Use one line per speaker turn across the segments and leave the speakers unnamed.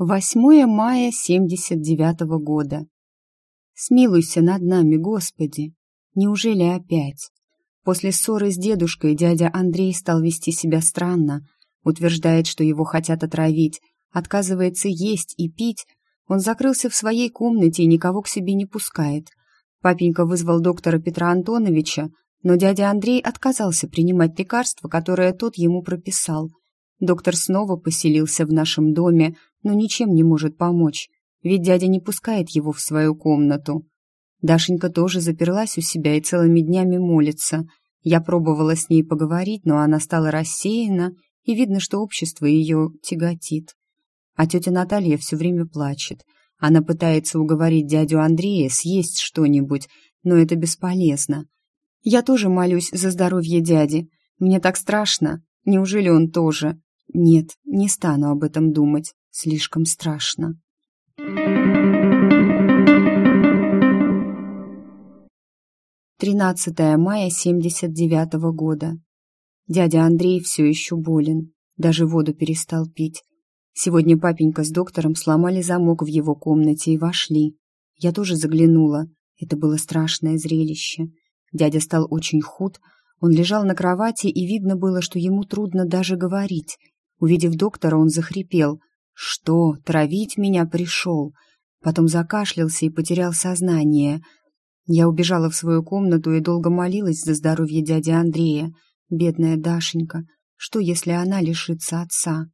8 мая 79 -го года. Смилуйся над нами, Господи! Неужели опять? После ссоры с дедушкой дядя Андрей стал вести себя странно, утверждает, что его хотят отравить, отказывается есть и пить, он закрылся в своей комнате и никого к себе не пускает. Папенька вызвал доктора Петра Антоновича, но дядя Андрей отказался принимать лекарства, которое тот ему прописал. Доктор снова поселился в нашем доме, но ничем не может помочь, ведь дядя не пускает его в свою комнату. Дашенька тоже заперлась у себя и целыми днями молится. Я пробовала с ней поговорить, но она стала рассеяна, и видно, что общество ее тяготит. А тетя Наталья все время плачет. Она пытается уговорить дядю Андрея съесть что-нибудь, но это бесполезно. Я тоже молюсь за здоровье дяди. Мне так страшно. Неужели он тоже? Нет, не стану об этом думать. Слишком страшно. Тринадцатое мая семьдесят девятого года. Дядя Андрей все еще болен. Даже воду перестал пить. Сегодня папенька с доктором сломали замок в его комнате и вошли. Я тоже заглянула. Это было страшное зрелище. Дядя стал очень худ. Он лежал на кровати, и видно было, что ему трудно даже говорить. Увидев доктора, он захрипел. «Что, травить меня пришел?» Потом закашлялся и потерял сознание. Я убежала в свою комнату и долго молилась за здоровье дяди Андрея. Бедная Дашенька, что если она лишится отца?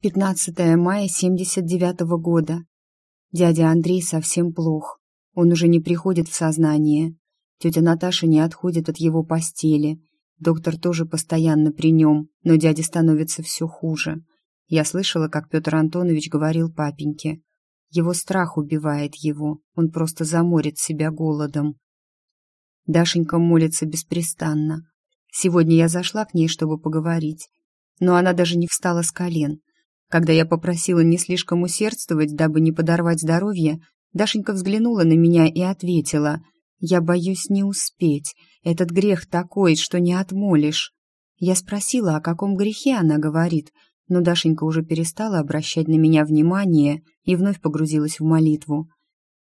Пятнадцатое мая семьдесят девятого года. Дядя Андрей совсем плох. Он уже не приходит в сознание. Тетя Наташа не отходит от его постели. Доктор тоже постоянно при нем, но дяде становится все хуже. Я слышала, как Петр Антонович говорил папеньке. Его страх убивает его, он просто заморит себя голодом. Дашенька молится беспрестанно. Сегодня я зашла к ней, чтобы поговорить, но она даже не встала с колен. Когда я попросила не слишком усердствовать, дабы не подорвать здоровье, Дашенька взглянула на меня и ответила — я боюсь не успеть. Этот грех такой, что не отмолишь. Я спросила, о каком грехе она говорит, но Дашенька уже перестала обращать на меня внимание и вновь погрузилась в молитву.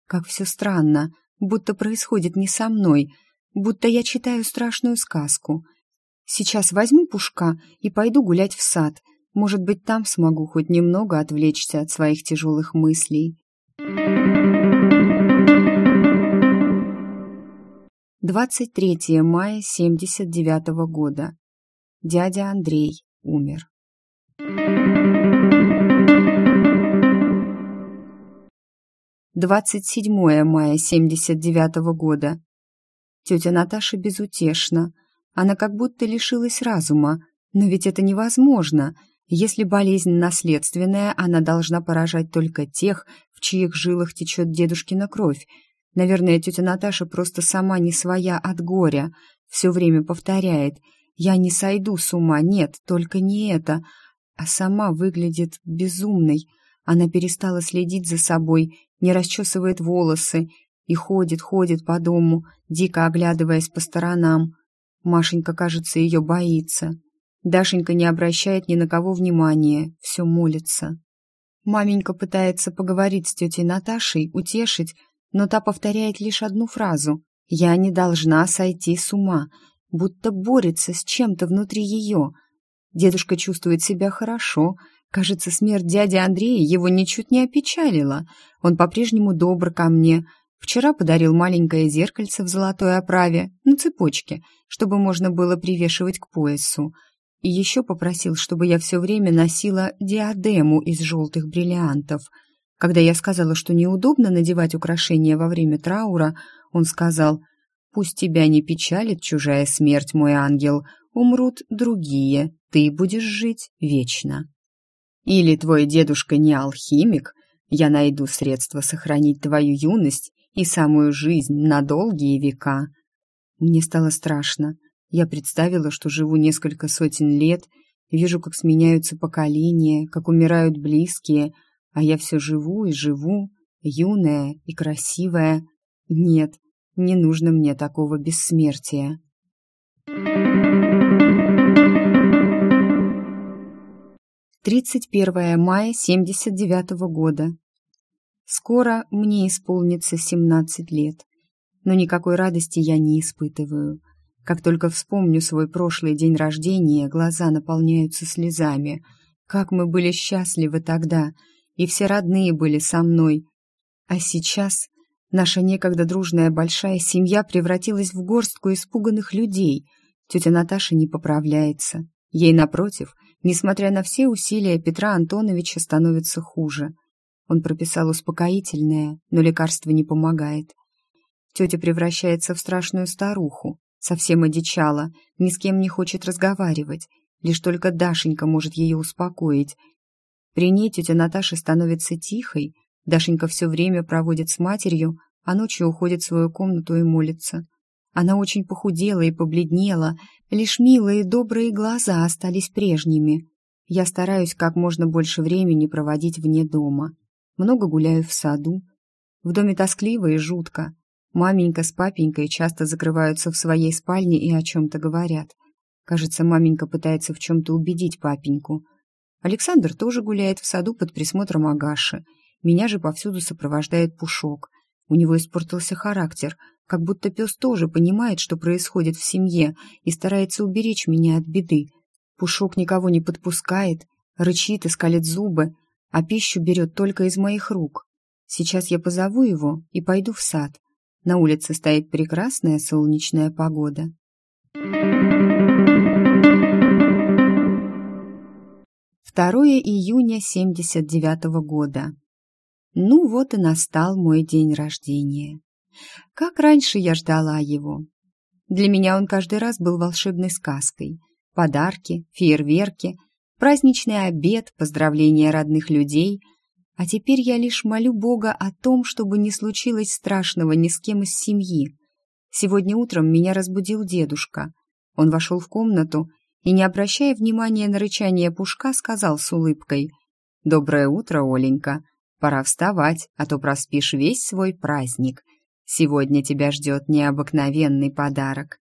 Как все странно, будто происходит не со мной, будто я читаю страшную сказку. Сейчас возьму пушка и пойду гулять в сад. Может быть, там смогу хоть немного отвлечься от своих тяжелых мыслей. 23 мая 79 -го года. Дядя Андрей умер. Двадцать седьмое мая семьдесят девятого года. Тетя Наташа безутешна. Она как будто лишилась разума. Но ведь это невозможно. Если болезнь наследственная, она должна поражать только тех, в чьих жилах течет дедушкина кровь, Наверное, тетя Наташа просто сама не своя от горя. Все время повторяет «Я не сойду с ума, нет, только не это». А сама выглядит безумной. Она перестала следить за собой, не расчесывает волосы и ходит, ходит по дому, дико оглядываясь по сторонам. Машенька, кажется, ее боится. Дашенька не обращает ни на кого внимания, все молится. Маменька пытается поговорить с тетей Наташей, утешить, но та повторяет лишь одну фразу «Я не должна сойти с ума», будто борется с чем-то внутри ее. Дедушка чувствует себя хорошо. Кажется, смерть дяди Андрея его ничуть не опечалила. Он по-прежнему добр ко мне. Вчера подарил маленькое зеркальце в золотой оправе, на цепочке, чтобы можно было привешивать к поясу. И еще попросил, чтобы я все время носила диадему из желтых бриллиантов — когда я сказала, что неудобно надевать украшения во время траура, он сказал, «Пусть тебя не печалит чужая смерть, мой ангел, умрут другие, ты будешь жить вечно». Или твой дедушка не алхимик, я найду средства сохранить твою юность и самую жизнь на долгие века. Мне стало страшно. Я представила, что живу несколько сотен лет, вижу, как сменяются поколения, как умирают близкие, а я все живу и живу, юная и красивая. Нет, не нужно мне такого бессмертия. 31 мая 79 -го года. Скоро мне исполнится 17 лет, но никакой радости я не испытываю. Как только вспомню свой прошлый день рождения, глаза наполняются слезами. Как мы были счастливы тогда, и все родные были со мной. А сейчас наша некогда дружная большая семья превратилась в горстку испуганных людей. Тетя Наташа не поправляется. Ей, напротив, несмотря на все усилия Петра Антоновича, становится хуже. Он прописал успокоительное, но лекарство не помогает. Тетя превращается в страшную старуху, совсем одичала, ни с кем не хочет разговаривать, лишь только Дашенька может ее успокоить. При ней тетя Наташа становится тихой, Дашенька все время проводит с матерью, а ночью уходит в свою комнату и молится. Она очень похудела и побледнела, лишь милые добрые глаза остались прежними. Я стараюсь как можно больше времени проводить вне дома. Много гуляю в саду. В доме тоскливо и жутко. Маменька с папенькой часто закрываются в своей спальне и о чем-то говорят. Кажется, маменька пытается в чем-то убедить папеньку. Александр тоже гуляет в саду под присмотром Агаши. Меня же повсюду сопровождает Пушок. У него испортился характер, как будто пес тоже понимает, что происходит в семье, и старается уберечь меня от беды. Пушок никого не подпускает, рычит и скалит зубы, а пищу берет только из моих рук. Сейчас я позову его и пойду в сад. На улице стоит прекрасная солнечная погода. Второе июня 79 -го года. Ну вот и настал мой день рождения. Как раньше я ждала его. Для меня он каждый раз был волшебной сказкой. Подарки, фейерверки, праздничный обед, поздравления родных людей — а теперь я лишь молю Бога о том, чтобы не случилось страшного ни с кем из семьи. Сегодня утром меня разбудил дедушка. Он вошел в комнату и, не обращая внимания на рычание пушка, сказал с улыбкой «Доброе утро, Оленька. Пора вставать, а то проспишь весь свой праздник. Сегодня тебя ждет необыкновенный подарок».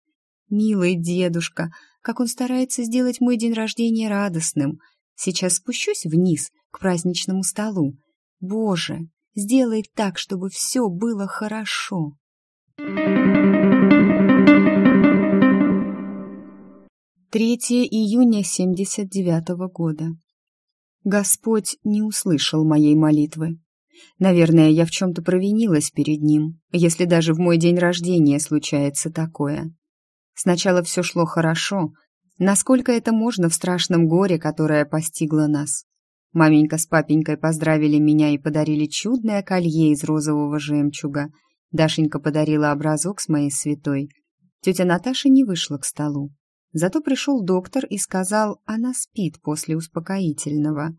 «Милый дедушка, как он старается сделать мой день рождения радостным. Сейчас спущусь вниз к праздничному столу. Боже, сделай так, чтобы все было хорошо. Третье июня семьдесят девятого года. Господь не услышал моей молитвы. Наверное, я в чем-то провинилась перед Ним, если даже в мой день рождения случается такое. Сначала все шло хорошо, насколько это можно в страшном горе, которое постигло нас. Маменька с папенькой поздравили меня и подарили чудное колье из розового жемчуга. Дашенька подарила образок с моей святой. Тетя Наташа не вышла к столу. Зато пришел доктор и сказал, она спит после успокоительного.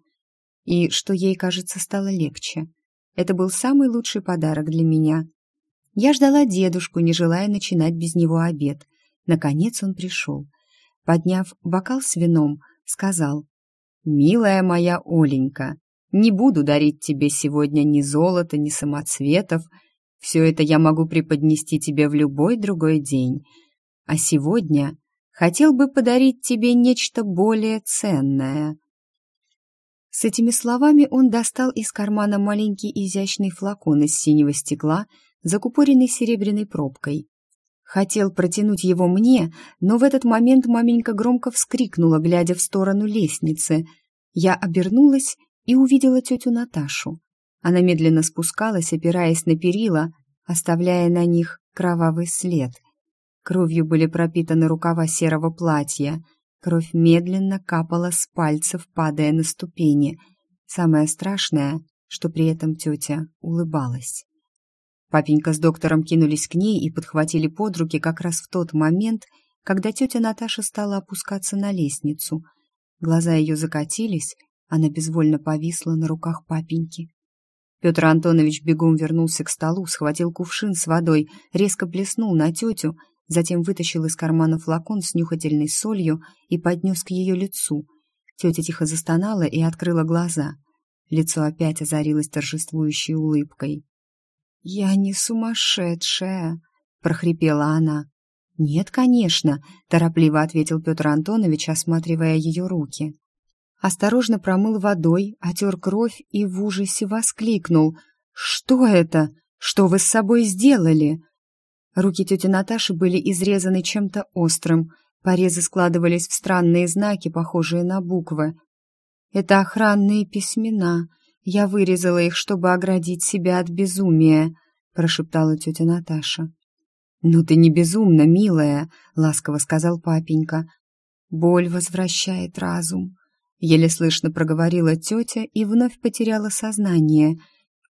И что ей, кажется, стало легче. Это был самый лучший подарок для меня. Я ждала дедушку, не желая начинать без него обед. Наконец он пришел. Подняв бокал с вином, сказал, «Милая моя Оленька, не буду дарить тебе сегодня ни золота, ни самоцветов. Все это я могу преподнести тебе в любой другой день. А сегодня хотел бы подарить тебе нечто более ценное». С этими словами он достал из кармана маленький изящный флакон из синего стекла, закупоренный серебряной пробкой. Хотел протянуть его мне, но в этот момент маменька громко вскрикнула, глядя в сторону лестницы. Я обернулась и увидела тетю Наташу. Она медленно спускалась, опираясь на перила, оставляя на них кровавый след. Кровью были пропитаны рукава серого платья. Кровь медленно капала с пальцев, падая на ступени. Самое страшное, что при этом тетя улыбалась. Папенька с доктором кинулись к ней и подхватили под руки как раз в тот момент, когда тетя Наташа стала опускаться на лестницу. Глаза ее закатились, она безвольно повисла на руках папеньки. Петр Антонович бегом вернулся к столу, схватил кувшин с водой, резко плеснул на тетю, затем вытащил из кармана флакон с нюхательной солью и поднес к ее лицу. Тетя тихо застонала и открыла глаза. Лицо опять озарилось торжествующей улыбкой. «Я не сумасшедшая», — прохрипела она. «Нет, конечно», — торопливо ответил Петр Антонович, осматривая ее руки. осторожно промыл водой, отер кровь и в ужасе воскликнул. «Что это? Что вы с собой сделали?» Руки тети Наташи были изрезаны чем-то острым, порезы складывались в странные знаки, похожие на буквы. «Это охранные письмена. Я вырезала их, чтобы оградить себя от безумия», — прошептала тетя Наташа. «Ну ты не безумна, милая», — ласково сказал папенька. «Боль возвращает разум», — еле слышно проговорила тетя и вновь потеряла сознание.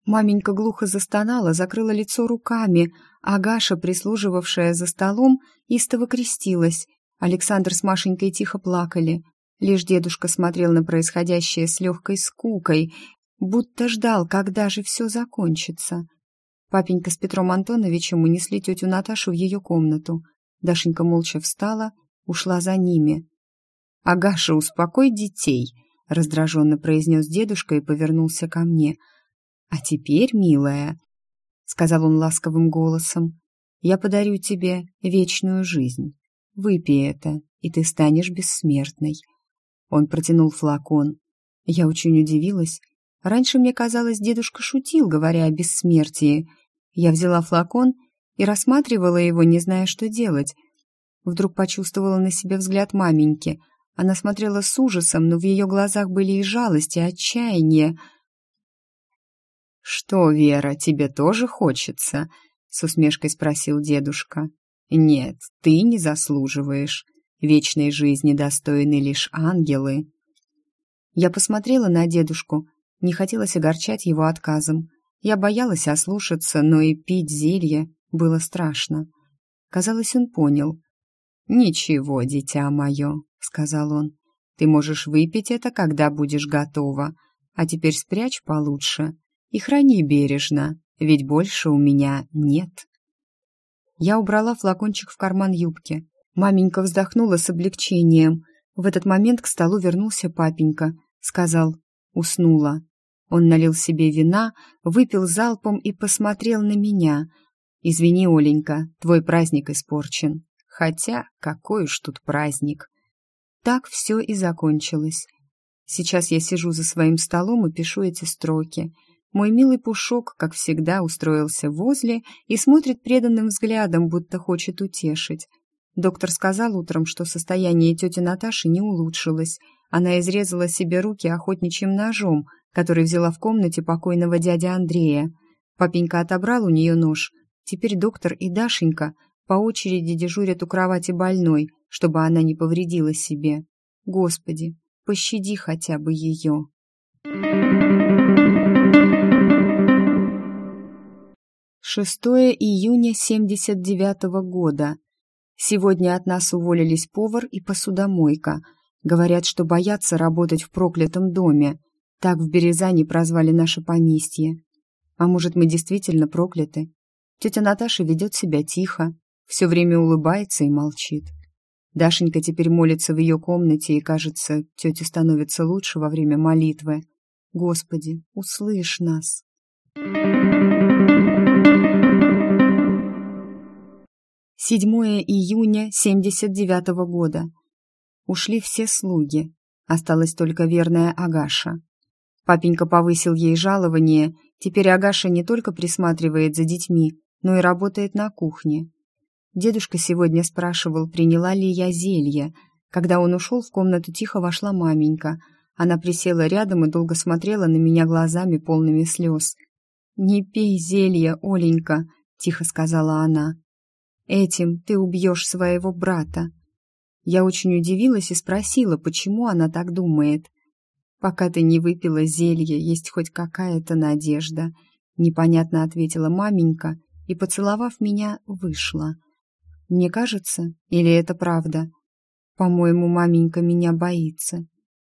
Маменька глухо застонала, закрыла лицо руками, а Гаша, прислуживавшая за столом, истово крестилась. Александр с Машенькой тихо плакали. Лишь дедушка смотрел на происходящее с легкой скукой, будто ждал, когда же все закончится. Папенька с Петром Антоновичем унесли тетю Наташу в ее комнату. Дашенька молча встала, ушла за ними. «Агаша, успокой детей!» — раздраженно произнес дедушка и повернулся ко мне. «А теперь, милая», — сказал он ласковым голосом, — «я подарю тебе вечную жизнь. Выпей это, и ты станешь бессмертной». Он протянул флакон. Я очень удивилась. Раньше мне казалось, дедушка шутил, говоря о бессмертии — я взяла флакон и рассматривала его, не зная, что делать. Вдруг почувствовала на себе взгляд маменьки. Она смотрела с ужасом, но в ее глазах были и жалость, и отчаяние. «Что, Вера, тебе тоже хочется?» — с усмешкой спросил дедушка. «Нет, ты не заслуживаешь. Вечной жизни достойны лишь ангелы». Я посмотрела на дедушку, не хотелось огорчать его отказом. Я боялась ослушаться, но и пить зелье было страшно. Казалось, он понял. «Ничего, дитя мое», — сказал он, — «ты можешь выпить это, когда будешь готова, а теперь спрячь получше и храни бережно, ведь больше у меня нет». Я убрала флакончик в карман юбки. Маменька вздохнула с облегчением. В этот момент к столу вернулся папенька. Сказал «Уснула». Он налил себе вина, выпил залпом и посмотрел на меня. «Извини, Оленька, твой праздник испорчен. Хотя, какой уж тут праздник!» Так все и закончилось. Сейчас я сижу за своим столом и пишу эти строки. Мой милый Пушок, как всегда, устроился возле и смотрит преданным взглядом, будто хочет утешить. Доктор сказал утром, что состояние тети Наташи не улучшилось. Она изрезала себе руки охотничьим ножом — который взяла в комнате покойного дяди Андрея. Папенька отобрал у нее нож. Теперь доктор и Дашенька по очереди дежурят у кровати больной, чтобы она не повредила себе. Господи, пощади хотя бы ее. Шестое июня семьдесят девятого года. Сегодня от нас уволились повар и посудомойка. Говорят, что боятся работать в проклятом доме. Так в Березане прозвали наше поместье. А может, мы действительно прокляты? Тетя Наташа ведет себя тихо, все время улыбается и молчит. Дашенька теперь молится в ее комнате, и, кажется, тете становится лучше во время молитвы. Господи, услышь нас. Седьмое июня семьдесят девятого года. Ушли все слуги. Осталась только верная Агаша. Папенька повысил ей жалование, теперь Агаша не только присматривает за детьми, но и работает на кухне. Дедушка сегодня спрашивал, приняла ли я зелье. Когда он ушел, в комнату тихо вошла маменька. Она присела рядом и долго смотрела на меня глазами, полными слез. «Не пей зелье, Оленька», — тихо сказала она. «Этим ты убьешь своего брата». Я очень удивилась и спросила, почему она так думает. «Пока ты не выпила зелье, есть хоть какая-то надежда», — непонятно ответила маменька и, поцеловав меня, вышла. «Мне кажется, или это правда? По-моему, маменька меня боится.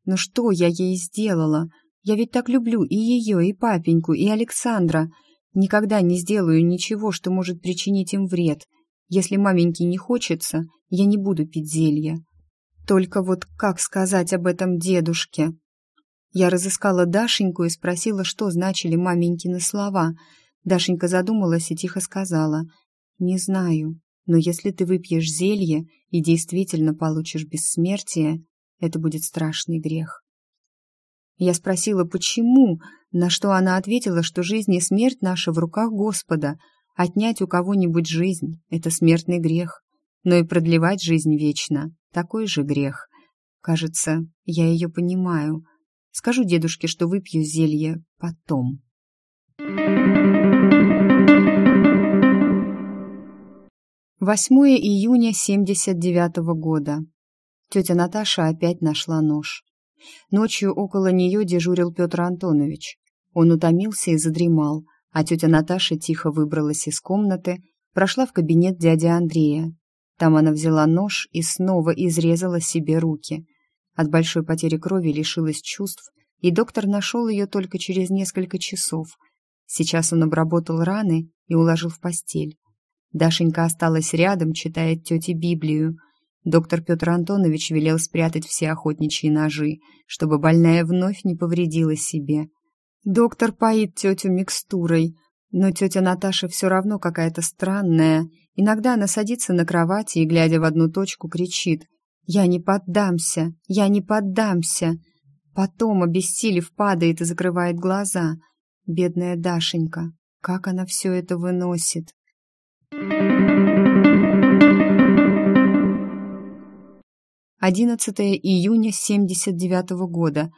Но что я ей сделала? Я ведь так люблю и ее, и папеньку, и Александра. Никогда не сделаю ничего, что может причинить им вред. Если маменьке не хочется, я не буду пить зелье. Только вот как сказать об этом дедушке?» Я разыскала Дашеньку и спросила, что значили маменькины слова. Дашенька задумалась и тихо сказала, «Не знаю, но если ты выпьешь зелье и действительно получишь бессмертие, это будет страшный грех. Я спросила, почему, на что она ответила, что жизнь и смерть наша в руках Господа. Отнять у кого-нибудь жизнь — это смертный грех. Но и продлевать жизнь вечно — такой же грех. Кажется, я ее понимаю. Скажу дедушке, что выпью зелье потом. 8 июня 79 -го года. Тетя Наташа опять нашла нож. Ночью около нее дежурил Петр Антонович. Он утомился и задремал, а тетя Наташа тихо выбралась из комнаты, прошла в кабинет дяди Андрея. Там она взяла нож и снова изрезала себе руки. От большой потери крови лишилась чувств, и доктор нашел ее только через несколько часов. Сейчас он обработал раны и уложил в постель. Дашенька осталась рядом, читает тете Библию. Доктор Петр Антонович велел спрятать все охотничьи ножи, чтобы больная вновь не повредила себе. Доктор поит тетю микстурой, но тетя Наташа все равно какая-то странная. Иногда она садится на кровати и, глядя в одну точку, кричит «Я не поддамся! Я не поддамся!» Потом, обессилев, падает и закрывает глаза. Бедная Дашенька, как она все это выносит? 11 июня 79 -го года.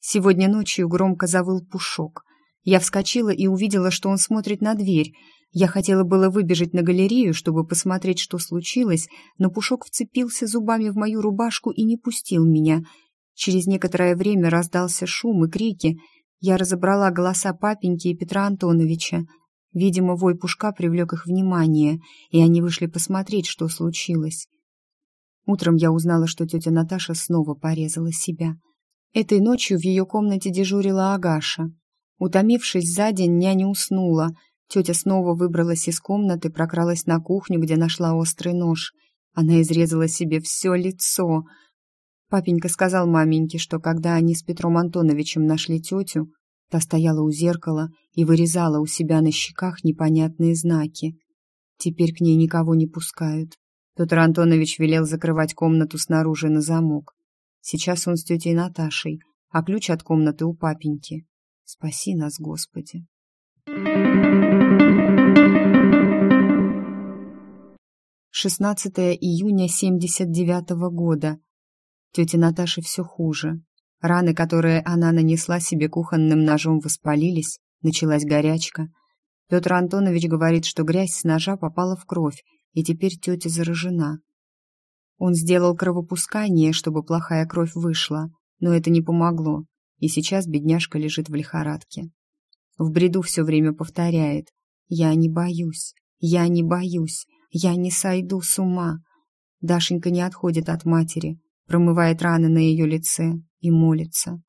Сегодня ночью громко завыл Пушок. Я вскочила и увидела, что он смотрит на дверь. Я хотела было выбежать на галерею, чтобы посмотреть, что случилось, но Пушок вцепился зубами в мою рубашку и не пустил меня. Через некоторое время раздался шум и крики. Я разобрала голоса папеньки и Петра Антоновича. Видимо, вой пушка привлек их внимание, и они вышли посмотреть, что случилось. Утром я узнала, что тетя Наташа снова порезала себя. Этой ночью в ее комнате дежурила Агаша. Утомившись за день, няня уснула. Тетя снова выбралась из комнаты, прокралась на кухню, где нашла острый нож. Она изрезала себе все лицо. Папенька сказал маменьке, что когда они с Петром Антоновичем нашли тетю, Та стояла у зеркала и вырезала у себя на щеках непонятные знаки. Теперь к ней никого не пускают. Петр Антонович велел закрывать комнату снаружи на замок. Сейчас он с тетей Наташей, а ключ от комнаты у папеньки. Спаси нас, Господи. Шестнадцатое июня семьдесят девятого года. Тете Наташе все хуже. Раны, которые она нанесла себе кухонным ножом, воспалились, началась горячка. Петр Антонович говорит, что грязь с ножа попала в кровь, и теперь тетя заражена. Он сделал кровопускание, чтобы плохая кровь вышла, но это не помогло, и сейчас бедняжка лежит в лихорадке. В бреду все время повторяет «Я не боюсь, я не боюсь, я не сойду с ума». Дашенька не отходит от матери, промывает раны на ее лице и молится.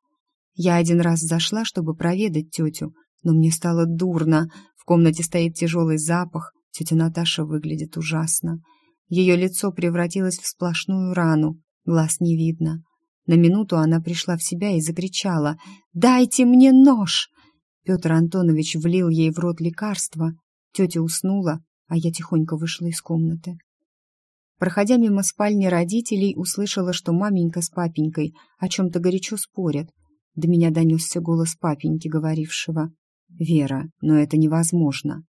Я один раз зашла, чтобы проведать тетю, но мне стало дурно. В комнате стоит тяжелый запах, тетя Наташа выглядит ужасно. Ее лицо превратилось в сплошную рану, глаз не видно. На минуту она пришла в себя и закричала «Дайте мне нож!» Петр Антонович влил ей в рот лекарство. Тетя уснула, а я тихонько вышла из комнаты. Проходя мимо спальни родителей, услышала, что маменька с папенькой о чем-то горячо спорят. До меня донесся голос папеньки, говорившего «Вера, но это невозможно.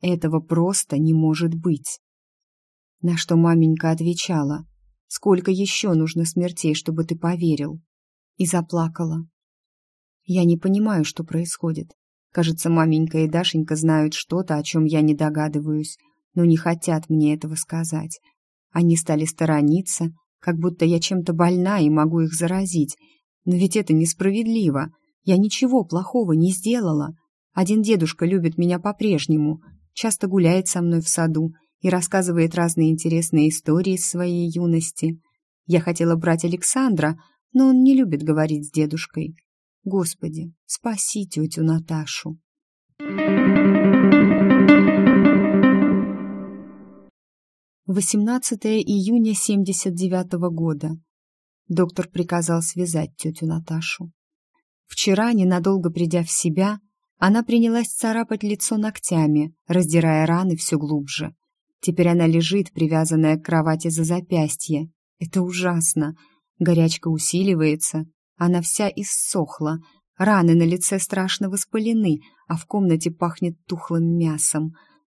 Этого просто не может быть». На что маменька отвечала «Сколько еще нужно смертей, чтобы ты поверил?» И заплакала. Я не понимаю, что происходит. Кажется, маменька и Дашенька знают что-то, о чем я не догадываюсь, но не хотят мне этого сказать. Они стали сторониться, как будто я чем-то больна и могу их заразить. Но ведь это несправедливо. Я ничего плохого не сделала. Один дедушка любит меня по-прежнему, часто гуляет со мной в саду и рассказывает разные интересные истории из своей юности. Я хотела брать Александра, но он не любит говорить с дедушкой. Господи, спаси тетю Наташу. 18 июня 79 года. Доктор приказал связать тетю Наташу. Вчера, ненадолго придя в себя, она принялась царапать лицо ногтями, раздирая раны все глубже. Теперь она лежит, привязанная к кровати за запястье. Это ужасно. Горячка усиливается. Она вся иссохла, раны на лице страшно воспалены, а в комнате пахнет тухлым мясом.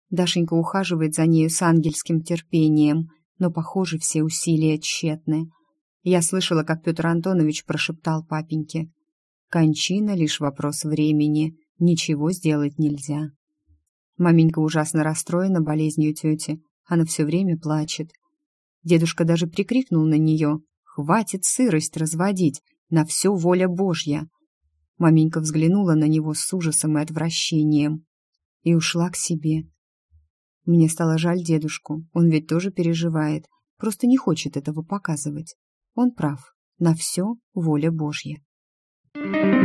Дашенька ухаживает за нею с ангельским терпением, но, похоже, все усилия тщетны. Я слышала, как Петр Антонович прошептал папеньке. «Кончина — лишь вопрос времени, ничего сделать нельзя». Маменька ужасно расстроена болезнью тети. Она все время плачет. Дедушка даже прикрикнул на нее. «Хватит сырость разводить! На все воля Божья!» Маменька взглянула на него с ужасом и отвращением и ушла к себе. Мне стало жаль дедушку, он ведь тоже переживает, просто не хочет этого показывать. Он прав, на все воля Божья. Thank you.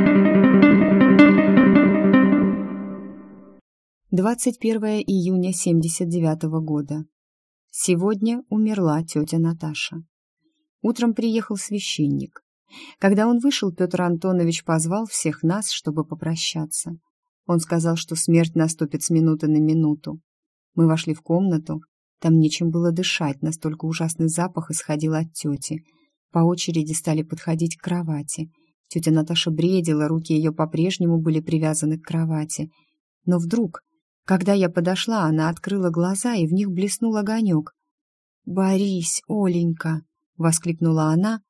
21 июня 79 года. Сегодня умерла тетя Наташа. Утром приехал священник. Когда он вышел, Петр Антонович позвал всех нас, чтобы попрощаться. Он сказал, что смерть наступит с минуты на минуту. Мы вошли в комнату. Там нечем было дышать, настолько ужасный запах исходил от тети. По очереди стали подходить к кровати. Тетя Наташа бредила, руки ее по-прежнему были привязаны к кровати. Но вдруг когда я подошла, она открыла глаза, и в них блеснул огонек. «Борись, Оленька!» — воскликнула она,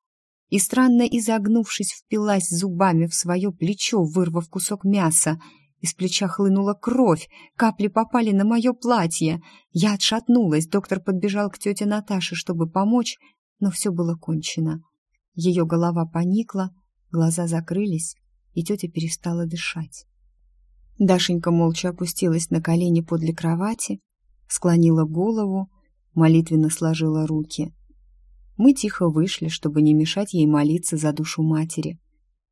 и, странно изогнувшись, впилась зубами в свое плечо, вырвав кусок мяса. Из плеча хлынула кровь, капли попали на мое платье. Я отшатнулась, доктор подбежал к тете Наташе, чтобы помочь, но все было кончено. Ее голова поникла, глаза закрылись, и тетя перестала дышать. Дашенька молча опустилась на колени подле кровати, склонила голову, молитвенно сложила руки. Мы тихо вышли, чтобы не мешать ей молиться за душу матери.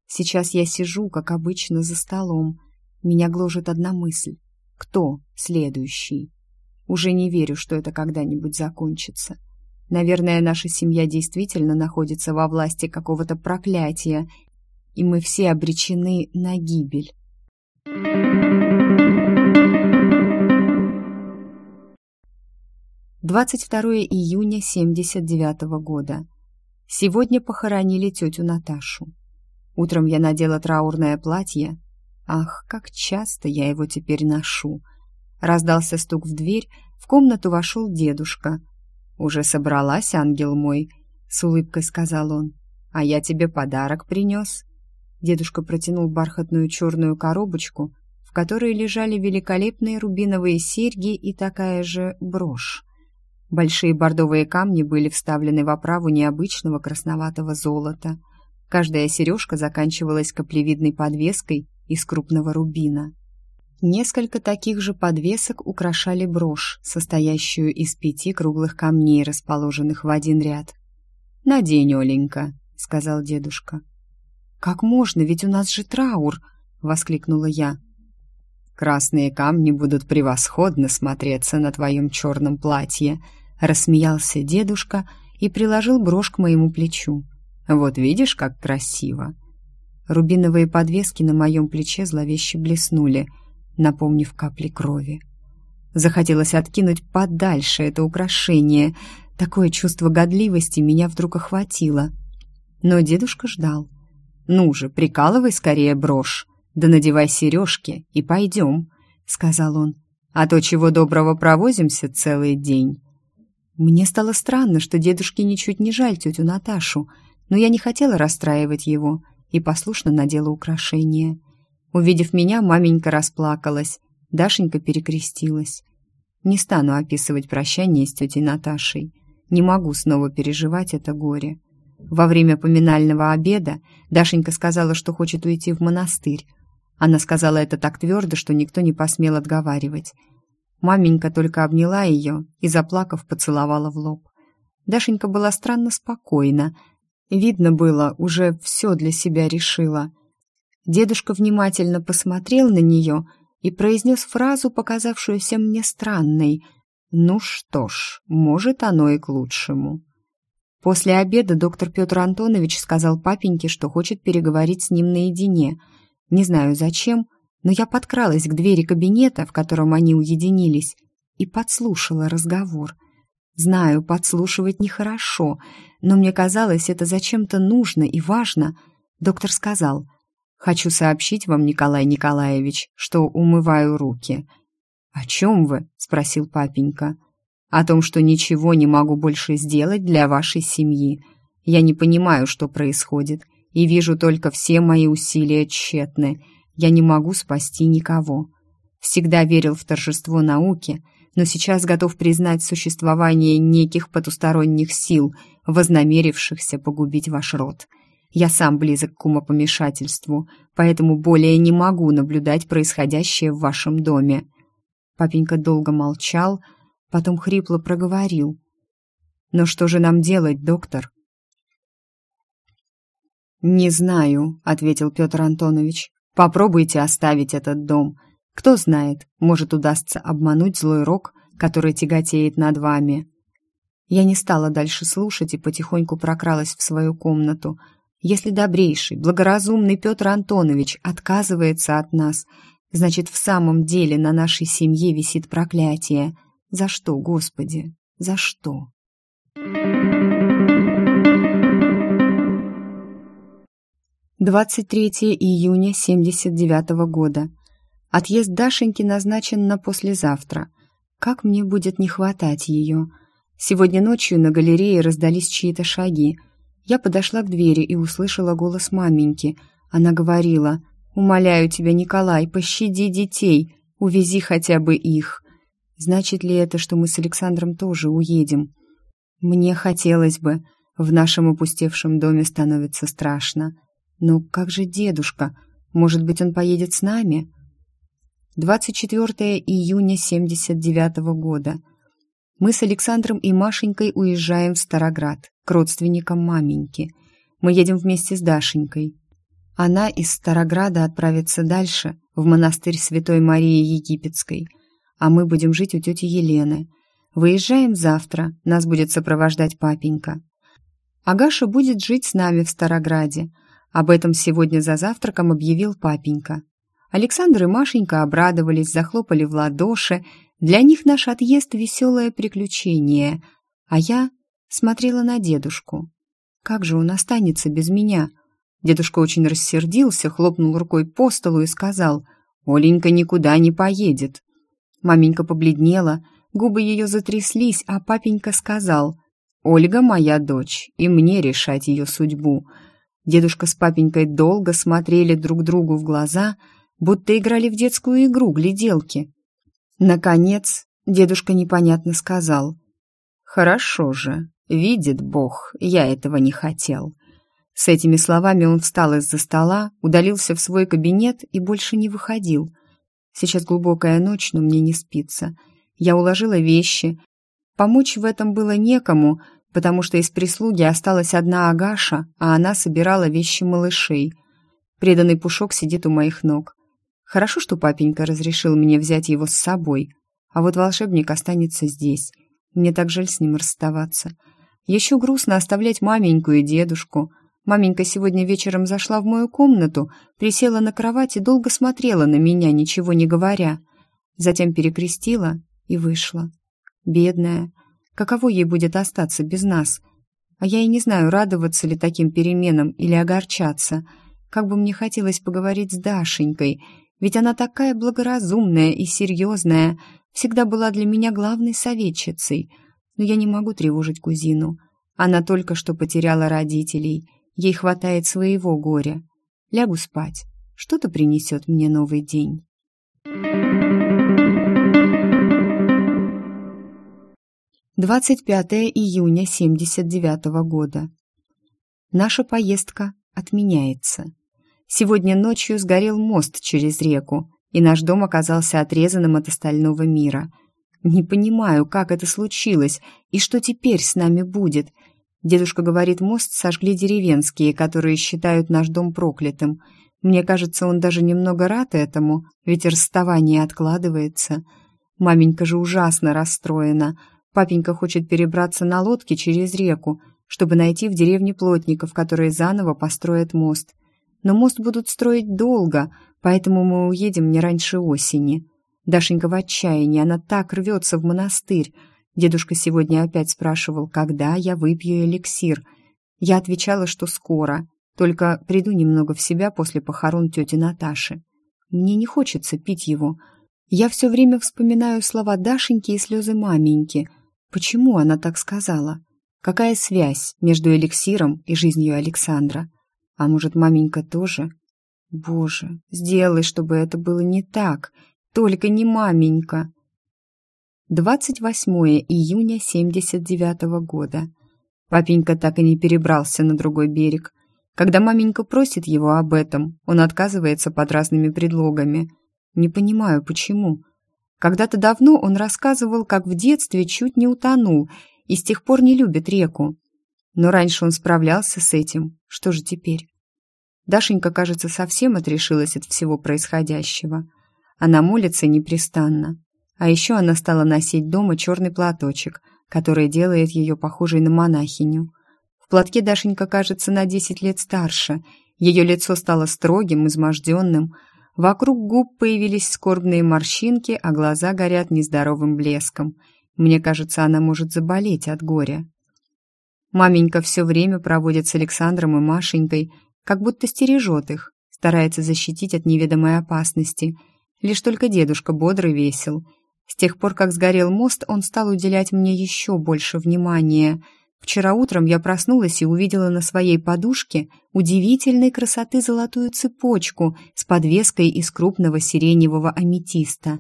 Сейчас я сижу, как обычно, за столом. Меня гложет одна мысль. Кто следующий? Уже не верю, что это когда-нибудь закончится. Наверное, наша семья действительно находится во власти какого-то проклятия, и мы все обречены на гибель. 22 июня 79 года. Сегодня похоронили тетю Наташу. Утром я надела траурное платье. Ах, как часто я его теперь ношу. Раздался стук в дверь, в комнату вошел дедушка. «Уже собралась, ангел мой», — с улыбкой сказал он. «А я тебе подарок принес». Дедушка протянул бархатную черную коробочку, в которой лежали великолепные рубиновые серьги и такая же брошь. Большие бордовые камни были вставлены в оправу необычного красноватого золота. Каждая сережка заканчивалась каплевидной подвеской из крупного рубина. Несколько таких же подвесок украшали брошь, состоящую из пяти круглых камней, расположенных в один ряд. «Надень, Оленька», — сказал дедушка. «Как можно, ведь у нас же траур!» — воскликнула я. «Красные камни будут превосходно смотреться на твоем черном платье», Рассмеялся дедушка и приложил брошь к моему плечу. «Вот видишь, как красиво!» Рубиновые подвески на моем плече зловеще блеснули, напомнив капли крови. Захотелось откинуть подальше это украшение. Такое чувство годливости меня вдруг охватило. Но дедушка ждал. «Ну же, прикалывай скорее брошь, да надевай сережки и пойдем», — сказал он. «А то чего доброго провозимся целый день». Мне стало странно, что дедушке ничуть не жаль тетю Наташу, но я не хотела расстраивать его и послушно надела украшение. Увидев меня, маменька расплакалась, Дашенька перекрестилась. Не стану описывать прощание с тетей Наташей. Не могу снова переживать это горе. Во время поминального обеда Дашенька сказала, что хочет уйти в монастырь. Она сказала это так твердо, что никто не посмел отговаривать. Маменька только обняла ее и, заплакав, поцеловала в лоб. Дашенька была странно спокойна. Видно было, уже все для себя решила. Дедушка внимательно посмотрел на нее и произнес фразу, показавшуюся мне странной. «Ну что ж, может, оно и к лучшему». После обеда доктор Петр Антонович сказал папеньке, что хочет переговорить с ним наедине. Не знаю зачем, но я подкралась к двери кабинета, в котором они уединились, и подслушала разговор. Знаю, подслушивать нехорошо, но мне казалось, это зачем-то нужно и важно. Доктор сказал, «Хочу сообщить вам, Николай Николаевич, что умываю руки». «О чем вы?» — спросил папенька. «О том, что ничего не могу больше сделать для вашей семьи. Я не понимаю, что происходит, и вижу только все мои усилия тщетны. Я не могу спасти никого. Всегда верил в торжество науки, но сейчас готов признать существование неких потусторонних сил, вознамерившихся погубить ваш род. Я сам близок к умопомешательству, поэтому более не могу наблюдать происходящее в вашем доме». Папенька долго молчал, потом хрипло проговорил. «Но что же нам делать, доктор?» «Не знаю», — ответил Петр Антонович. «Попробуйте оставить этот дом. Кто знает, может, удастся обмануть злой рок, который тяготеет над вами». Я не стала дальше слушать и потихоньку прокралась в свою комнату. Если добрейший, благоразумный Петр Антонович отказывается от нас, значит, в самом деле на нашей семье висит проклятие. За что, Господи, за что? Thank you. 23 июня 79 -го года. Отъезд Дашеньки назначен на послезавтра. Как мне будет не хватать ее? Сегодня ночью на галерее раздались чьи-то шаги. Я подошла к двери и услышала голос маменьки. Она говорила, «Умоляю тебя, Николай, пощади детей, увези хотя бы их». Значит ли это, что мы с Александром тоже уедем? Мне хотелось бы. В нашем опустевшем доме становится страшно. «Ну как же дедушка? Может быть, он поедет с нами?» 24 июня 79 -го года. Мы с Александром и Машенькой уезжаем в Староград, к родственникам маменьки. Мы едем вместе с Дашенькой. Она из Старограда отправится дальше, в монастырь Святой Марии Египетской, а мы будем жить у тети Елены. Выезжаем завтра, нас будет сопровождать папенька. Агаша будет жить с нами в Старограде, об этом сегодня за завтраком объявил папенька. Александр и Машенька обрадовались, захлопали в ладоши. Для них наш отъезд — веселое приключение. А я смотрела на дедушку. Как же он останется без меня? Дедушка очень рассердился, хлопнул рукой по столу и сказал, «Оленька никуда не поедет». Маменька побледнела, губы ее затряслись, а папенька сказал, «Ольга моя дочь, и мне решать ее судьбу». Дедушка с папенькой долго смотрели друг другу в глаза, будто играли в детскую игру гляделки. Наконец, дедушка непонятно сказал. «Хорошо же, видит Бог, я этого не хотел». С этими словами он встал из-за стола, удалился в свой кабинет и больше не выходил. Сейчас глубокая ночь, но мне не спится. Я уложила вещи. Помочь в этом было некому, потому что из прислуги осталась одна Агаша, а она собирала вещи малышей. Преданный Пушок сидит у моих ног. Хорошо, что папенька разрешил мне взять его с собой, а вот волшебник останется здесь. Мне так жаль с ним расставаться. Еще грустно оставлять маменьку и дедушку. Маменька сегодня вечером зашла в мою комнату, присела на кровать и долго смотрела на меня, ничего не говоря. Затем перекрестила и вышла. Бедная, Каково ей будет остаться без нас? А я и не знаю, радоваться ли таким переменам или огорчаться. Как бы мне хотелось поговорить с Дашенькой, ведь она такая благоразумная и серьезная, всегда была для меня главной советчицей. Но я не могу тревожить кузину. Она только что потеряла родителей, ей хватает своего горя. Лягу спать, что-то принесет мне новый день. 25 июня 79 года. Наша поездка отменяется. Сегодня ночью сгорел мост через реку, и наш дом оказался отрезанным от остального мира. Не понимаю, как это случилось и что теперь с нами будет. Дедушка говорит, мост сожгли деревенские, которые считают наш дом проклятым. Мне кажется, он даже немного рад этому, ведь расставание откладывается. Маменька же ужасно расстроена — Папенька хочет перебраться на лодке через реку, чтобы найти в деревне плотников, которые заново построят мост. Но мост будут строить долго, поэтому мы уедем не раньше осени. Дашенька в отчаянии, она так рвется в монастырь. Дедушка сегодня опять спрашивал, когда я выпью эликсир. Я отвечала, что скоро. Только приду немного в себя после похорон тети Наташи. Мне не хочется пить его. Я все время вспоминаю слова Дашеньки и слезы маменьки. Почему она так сказала? Какая связь между эликсиром и жизнью Александра? А может, маменька тоже? Боже, сделай, чтобы это было не так. Только не маменька. 28 июня 79 -го года. Папенька так и не перебрался на другой берег. Когда маменька просит его об этом, он отказывается под разными предлогами. Не понимаю, почему. Когда-то давно он рассказывал, как в детстве чуть не утонул и с тех пор не любит реку. Но раньше он справлялся с этим. Что же теперь? Дашенька, кажется, совсем отрешилась от всего происходящего. Она молится непрестанно. А еще она стала носить дома черный платочек, который делает ее похожей на монахиню – платке Дашенька кажется на десять лет старше. Ее лицо стало строгим, изможденным. Вокруг губ появились скорбные морщинки, а глаза горят нездоровым блеском. Мне кажется, она может заболеть от горя. Маменька все время проводит с Александром и Машенькой, как будто стережет их, старается защитить от неведомой опасности. Лишь только дедушка бодрый весел. С тех пор, как сгорел мост, он стал уделять мне еще больше внимания – Вчера утром я проснулась и увидела на своей подушке удивительной красоты золотую цепочку с подвеской из крупного сиреневого аметиста.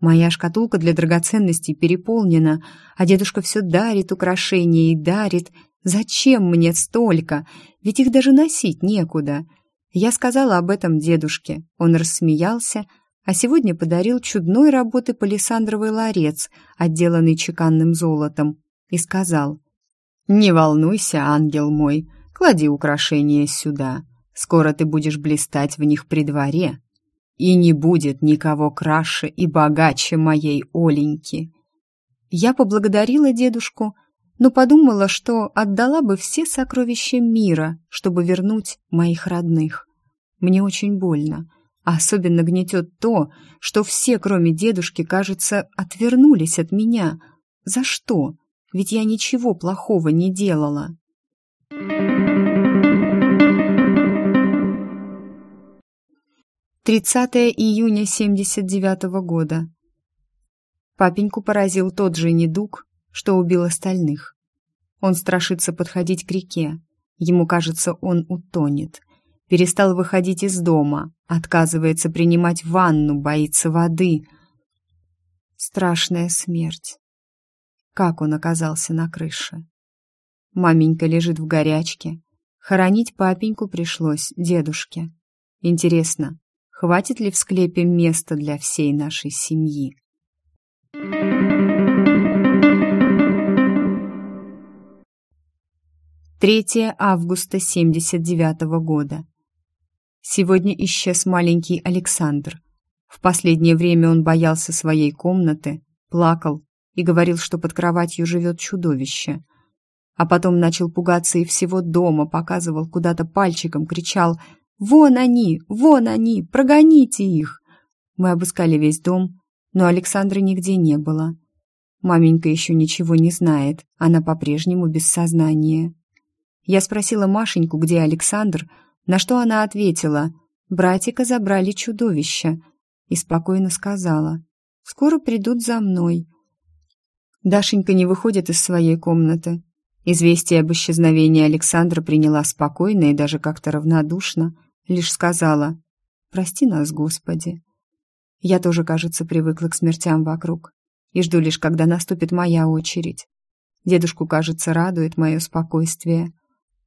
Моя шкатулка для драгоценностей переполнена, а дедушка все дарит украшения и дарит. Зачем мне столько? Ведь их даже носить некуда. Я сказала об этом дедушке. Он рассмеялся, а сегодня подарил чудной работы палисандровый ларец, отделанный чеканным золотом, и сказал — «Не волнуйся, ангел мой, клади украшения сюда. Скоро ты будешь блистать в них при дворе, и не будет никого краше и богаче моей Оленьки». Я поблагодарила дедушку, но подумала, что отдала бы все сокровища мира, чтобы вернуть моих родных. Мне очень больно, а особенно гнетет то, что все, кроме дедушки, кажется, отвернулись от меня. За что? Ведь я ничего плохого не делала. Тридцатое июня семьдесят девятого года. Папеньку поразил тот же недуг, что убил остальных. Он страшится подходить к реке. Ему кажется, он утонет. Перестал выходить из дома, отказывается принимать ванну, боится воды. Страшная смерть как он оказался на крыше. Маменька лежит в горячке. Хоронить папеньку пришлось дедушке. Интересно, хватит ли в склепе места для всей нашей семьи? Третье августа семьдесят девятого года. Сегодня исчез маленький Александр. В последнее время он боялся своей комнаты, плакал и говорил, что под кроватью живет чудовище. А потом начал пугаться и всего дома, показывал куда-то пальчиком, кричал «Вон они! Вон они! Прогоните их!» Мы обыскали весь дом, но Александры нигде не было. Маменька еще ничего не знает, она по-прежнему без сознания. Я спросила Машеньку, где Александр, на что она ответила «Братика забрали чудовище» и спокойно сказала «Скоро придут за мной». Дашенька не выходит из своей комнаты. Известие об исчезновении Александра приняла спокойно и даже как-то равнодушно, лишь сказала «Прости нас, Господи». Я тоже, кажется, привыкла к смертям вокруг и жду лишь, когда наступит моя очередь. Дедушку, кажется, радует мое спокойствие.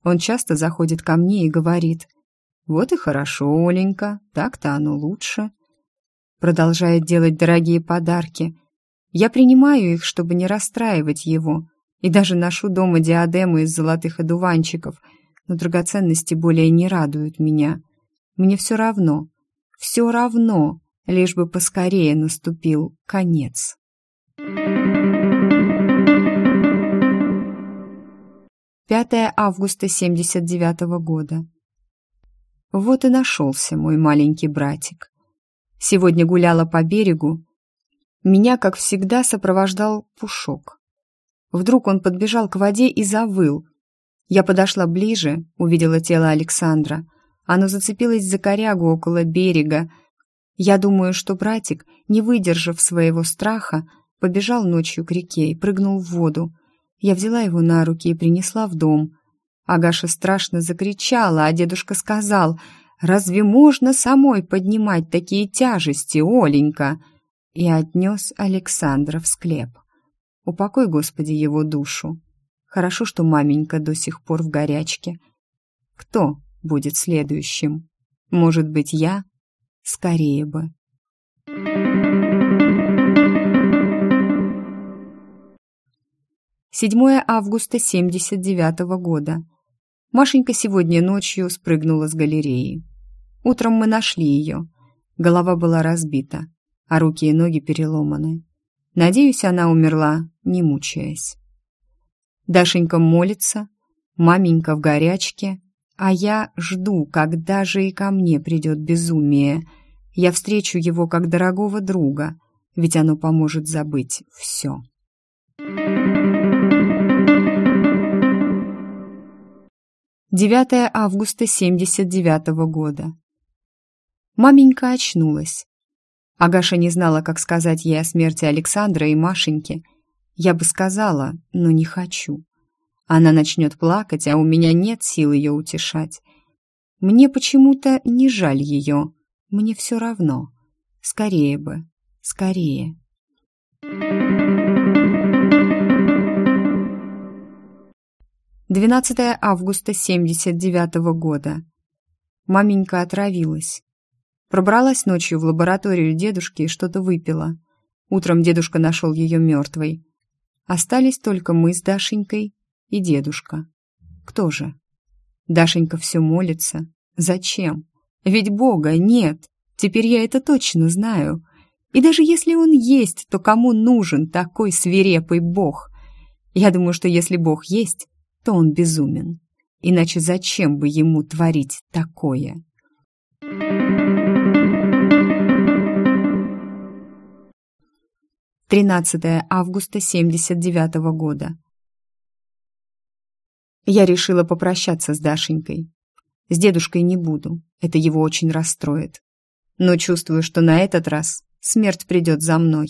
Он часто заходит ко мне и говорит «Вот и хорошо, Оленька, так-то оно лучше». Продолжает делать дорогие подарки – я принимаю их, чтобы не расстраивать его, и даже ношу дома диадемы из золотых одуванчиков, но драгоценности более не радуют меня. Мне все равно, все равно, лишь бы поскорее наступил конец. Пятое августа семьдесят девятого года. Вот и нашелся мой маленький братик. Сегодня гуляла по берегу меня, как всегда, сопровождал Пушок. Вдруг он подбежал к воде и завыл. Я подошла ближе, увидела тело Александра. Оно зацепилось за корягу около берега. Я думаю, что братик, не выдержав своего страха, побежал ночью к реке и прыгнул в воду. Я взяла его на руки и принесла в дом. Агаша страшно закричала, а дедушка сказал, «Разве можно самой поднимать такие тяжести, Оленька?» И отнес Александра в склеп. Упокой, Господи, его душу. Хорошо, что маменька до сих пор в горячке. Кто будет следующим? Может быть, я? Скорее бы. Седьмое августа семьдесят девятого года. Машенька сегодня ночью спрыгнула с галереи. Утром мы нашли ее. Голова была разбита, а руки и ноги переломаны. Надеюсь, она умерла, не мучаясь. Дашенька молится, маменька в горячке, а я жду, когда же и ко мне придет безумие. Я встречу его как дорогого друга, ведь оно поможет забыть все. Девятое августа семьдесят девятого года. Маменька очнулась. Агаша не знала, как сказать ей о смерти Александра и Машеньки — я бы сказала, но не хочу. Она начнет плакать, а у меня нет сил ее утешать. Мне почему-то не жаль ее. Мне все равно. Скорее бы, скорее. Двенадцатое августа семьдесят девятого года. Маменька отравилась. Пробралась ночью в лабораторию дедушки и что-то выпила. Утром дедушка нашел ее мертвой. Остались только мы с Дашенькой и дедушка. Кто же? Дашенька все молится. Зачем? Ведь Бога нет. Теперь я это точно знаю. И даже если он есть, то кому нужен такой свирепый Бог? Я думаю, что если Бог есть, то он безумен. Иначе зачем бы ему творить такое? 13 августа 79 -го года. Я решила попрощаться с Дашенькой. С дедушкой не буду, это его очень расстроит. Но чувствую, что на этот раз смерть придет за мной.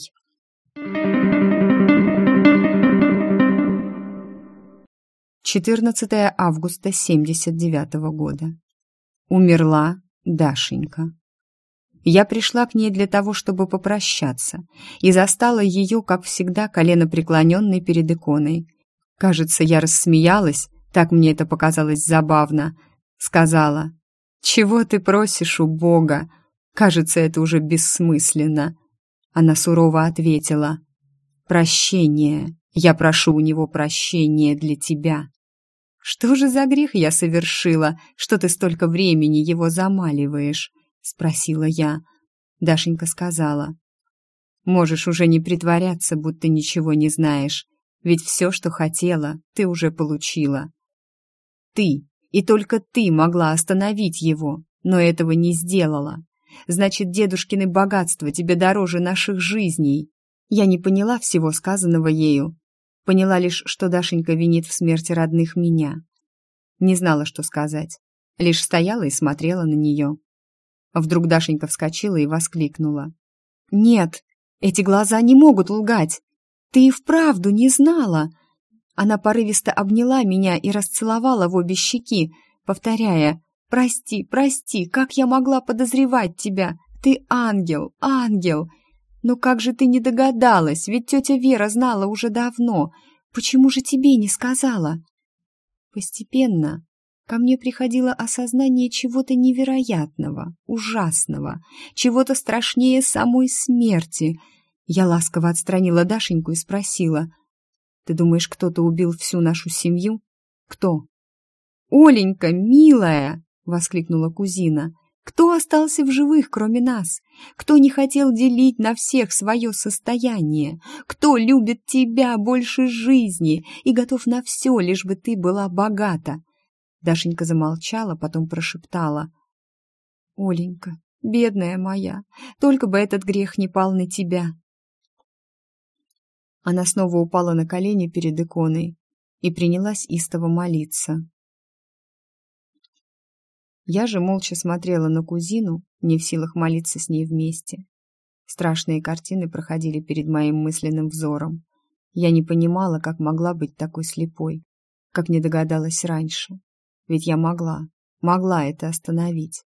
Четырнадцатое августа семьдесят девятого года. Умерла Дашенька. Я пришла к ней для того, чтобы попрощаться, и застала ее, как всегда, колено преклоненной перед иконой. Кажется, я рассмеялась, так мне это показалось забавно. Сказала, «Чего ты просишь у Бога? Кажется, это уже бессмысленно». Она сурово ответила, «Прощение. Я прошу у него прощения для тебя». «Что же за грех я совершила, что ты столько времени его замаливаешь?» — спросила я. Дашенька сказала. «Можешь уже не притворяться, будто ничего не знаешь, ведь все, что хотела, ты уже получила. Ты, и только ты могла остановить его, но этого не сделала. Значит, дедушкины богатства тебе дороже наших жизней». Я не поняла всего сказанного ею, поняла лишь, что Дашенька винит в смерти родных меня. Не знала, что сказать, лишь стояла и смотрела на нее. Вдруг Дашенька вскочила и воскликнула. «Нет, эти глаза не могут лгать! Ты и вправду не знала!» Она порывисто обняла меня и расцеловала в обе щеки, повторяя «Прости, прости, как я могла подозревать тебя? Ты ангел, ангел! Но как же ты не догадалась, ведь тетя Вера знала уже давно. Почему же тебе не сказала?» Постепенно ко мне приходило осознание чего-то невероятного, ужасного, чего-то страшнее самой смерти. Я ласково отстранила Дашеньку и спросила, «Ты думаешь, кто-то убил всю нашу семью? Кто?» «Оленька, милая!» — воскликнула кузина. «Кто остался в живых, кроме нас? Кто не хотел делить на всех свое состояние? Кто любит тебя больше жизни и готов на все, лишь бы ты была богата?» Дашенька замолчала, потом прошептала. «Оленька, бедная моя, только бы этот грех не пал на тебя». Она снова упала на колени перед иконой. и принялась истово молиться. Я же молча смотрела на кузину, не в силах молиться с ней вместе. Страшные картины проходили перед моим мысленным взором. Я не понимала, как могла быть такой слепой, как не догадалась раньше. Ведь я могла, могла это остановить.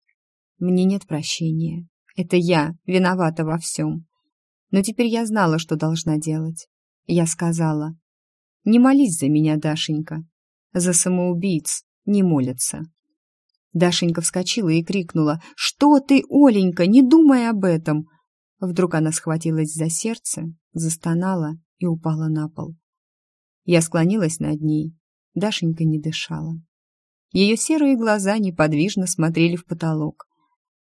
Мне нет прощения. Это я виновата во всем. Но теперь я знала, что должна делать. Я сказала, «Не молись за меня, Дашенька. За самоубийц не молятся». Дашенька вскочила и крикнула, «Что ты, Оленька, не думай об этом!» Вдруг она схватилась за сердце, застонала и упала на пол. Я склонилась над ней. Дашенька не дышала. Ее серые глаза неподвижно смотрели в потолок.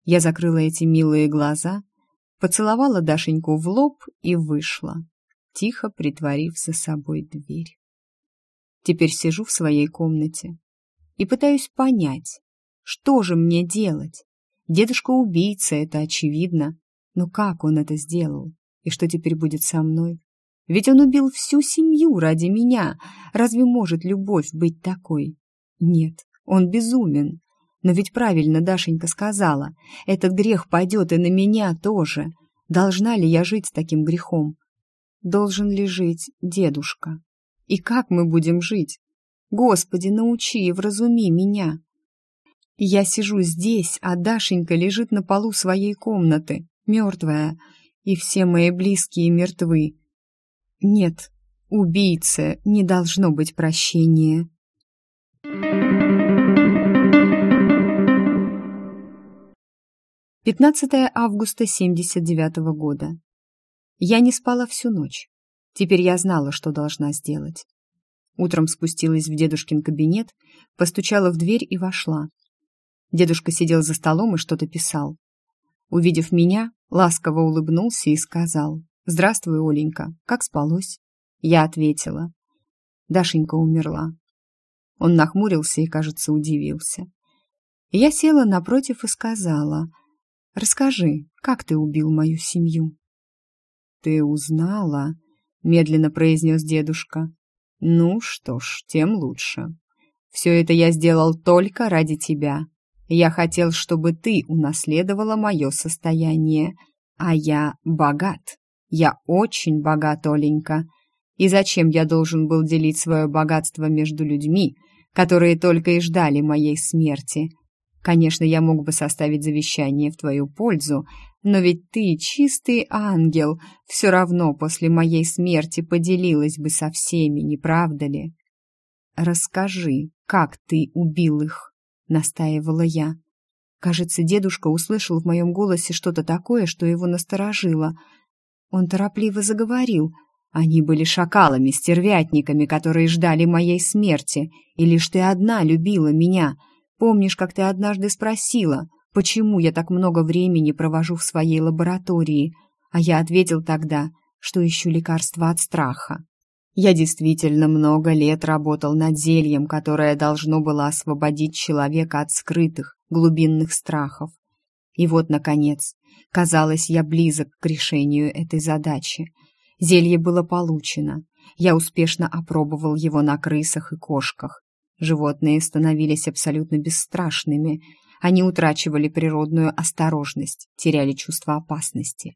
Я закрыла эти милые глаза, поцеловала Дашеньку в лоб и вышла, тихо притворив за собой дверь. Теперь сижу в своей комнате и пытаюсь понять, что же мне делать? Дедушка убийца, это очевидно. Но как он это сделал? И что теперь будет со мной? Ведь он убил всю семью ради меня. Разве может любовь быть такой? Нет, он безумен. Но ведь правильно Дашенька сказала, этот грех пойдет и на меня тоже. Должна ли я жить с таким грехом? Должен ли жить дедушка? И как мы будем жить? Господи, научи и вразуми меня. Я сижу здесь, а Дашенька лежит на полу своей комнаты, мертвая, и все мои близкие мертвы. Нет, убийце не должно быть прощения. Пятнадцатое августа семьдесят девятого года. Я не спала всю ночь. Теперь я знала, что должна сделать. Утром спустилась в дедушкин кабинет, постучала в дверь и вошла. Дедушка сидел за столом и что-то писал. Увидев меня, ласково улыбнулся и сказал, «Здравствуй, Оленька, как спалось?» Я ответила, «Дашенька умерла». Он нахмурился и, кажется, удивился. Я села напротив и сказала, «Расскажи, как ты убил мою семью?» «Ты узнала?» — медленно произнес дедушка. «Ну что ж, тем лучше. Все это я сделал только ради тебя. Я хотел, чтобы ты унаследовала мое состояние. А я богат. Я очень богат, Оленька. И зачем я должен был делить свое богатство между людьми, которые только и ждали моей смерти? Конечно, я мог бы составить завещание в твою пользу, но ведь ты, чистый ангел, все равно после моей смерти поделилась бы со всеми, не правда ли? Расскажи, как ты убил их настаивала я. Кажется, дедушка услышал в моем голосе что-то такое, что его насторожило. Он торопливо заговорил. Они были шакалами, стервятниками, которые ждали моей смерти, и лишь ты одна любила меня. Помнишь, как ты однажды спросила, почему я так много времени провожу в своей лаборатории? А я ответил тогда, что ищу лекарства от страха. Я действительно много лет работал над зельем, которое должно было освободить человека от скрытых, глубинных страхов. И вот, наконец, казалось, я близок к решению этой задачи. Зелье было получено. Я успешно опробовал его на крысах и кошках. Животные становились абсолютно бесстрашными. Они утрачивали природную осторожность, теряли чувство опасности.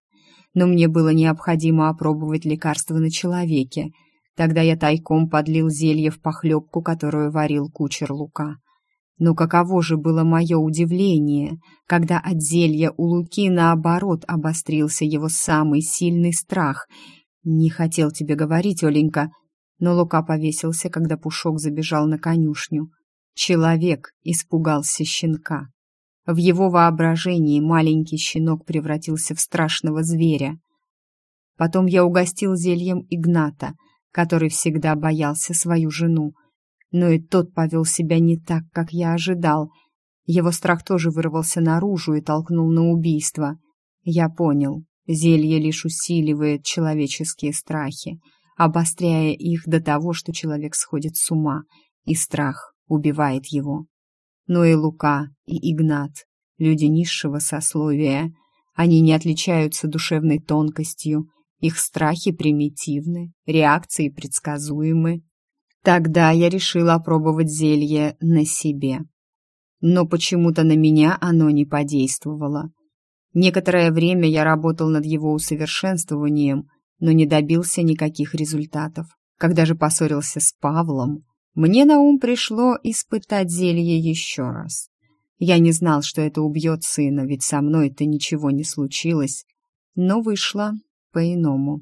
Но мне было необходимо опробовать лекарство на человеке — Тогда я тайком подлил зелье в похлебку, которую варил кучер Лука. Но каково же было мое удивление, когда от зелья у Луки, наоборот, обострился его самый сильный страх. Не хотел тебе говорить, Оленька, но Лука повесился, когда Пушок забежал на конюшню. Человек испугался щенка. В его воображении маленький щенок превратился в страшного зверя. Потом я угостил зельем Игната — который всегда боялся свою жену. Но и тот повел себя не так, как я ожидал. Его страх тоже вырвался наружу и толкнул на убийство. Я понял, зелье лишь усиливает человеческие страхи, обостряя их до того, что человек сходит с ума, и страх убивает его. Но и Лука, и Игнат, люди низшего сословия, они не отличаются душевной тонкостью, их страхи примитивны, реакции предсказуемы. Тогда я решила опробовать зелье на себе. Но почему-то на меня оно не подействовало. Некоторое время я работал над его усовершенствованием, но не добился никаких результатов. Когда же поссорился с Павлом, мне на ум пришло испытать зелье еще раз. Я не знал, что это убьет сына, ведь со мной-то ничего не случилось, но вышло по-иному.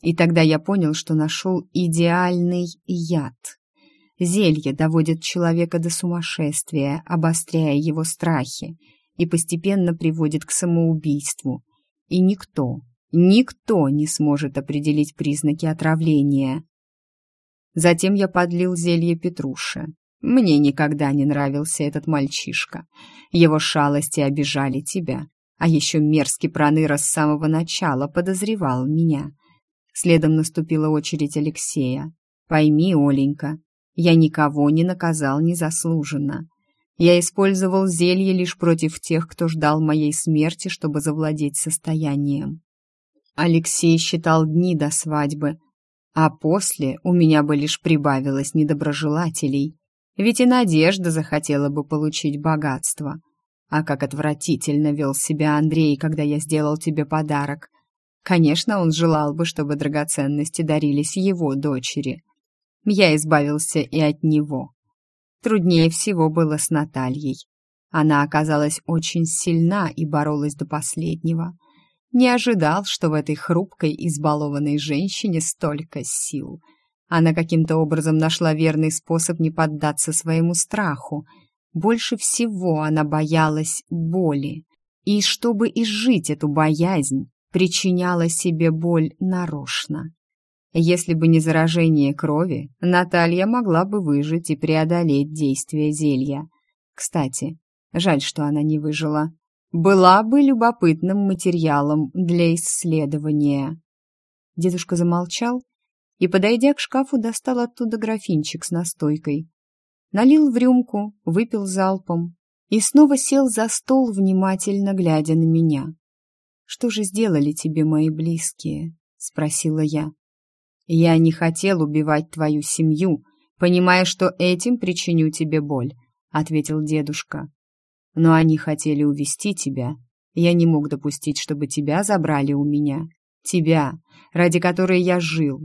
И тогда я понял, что нашел идеальный яд. Зелье доводит человека до сумасшествия, обостряя его страхи, и постепенно приводит к самоубийству. И никто, никто не сможет определить признаки отравления. Затем я подлил зелье Петруше. Мне никогда не нравился этот мальчишка. Его шалости обижали тебя. А еще мерзкий проныра с самого начала подозревал меня. Следом наступила очередь Алексея. Пойми, Оленька, я никого не наказал незаслуженно. Я использовал зелье лишь против тех, кто ждал моей смерти, чтобы завладеть состоянием. Алексей считал дни до свадьбы, а после у меня бы лишь прибавилось недоброжелателей, ведь и Надежда захотела бы получить богатство. А как отвратительно вел себя Андрей, когда я сделал тебе подарок. Конечно, он желал бы, чтобы драгоценности дарились его дочери. Я избавился и от него. Труднее всего было с Натальей. Она оказалась очень сильна и боролась до последнего. Не ожидал, что в этой хрупкой, избалованной женщине столько сил. Она каким-то образом нашла верный способ не поддаться своему страху — больше всего она боялась боли. И чтобы изжить эту боязнь, причиняла себе боль нарочно. Если бы не заражение крови, Наталья могла бы выжить и преодолеть действие зелья. Кстати, жаль, что она не выжила. Была бы любопытным материалом для исследования. Дедушка замолчал и, подойдя к шкафу, достал оттуда графинчик с настойкой налил в рюмку, выпил залпом и снова сел за стол, внимательно глядя на меня. «Что же сделали тебе мои близкие?» — спросила я. «Я не хотел убивать твою семью, понимая, что этим причиню тебе боль», — ответил дедушка. «Но они хотели увести тебя. Я не мог допустить, чтобы тебя забрали у меня. Тебя, ради которой я жил,